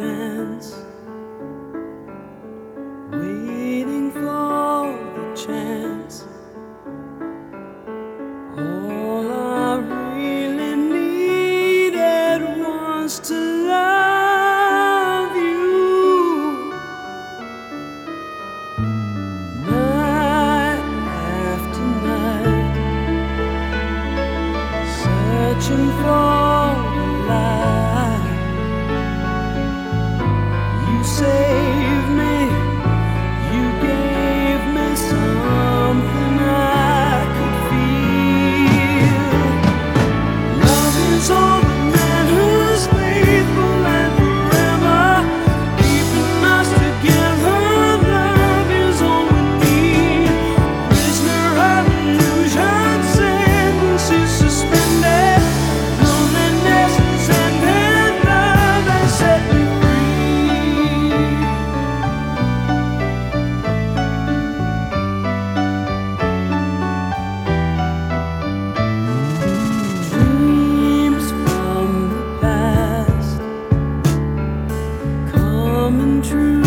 down. From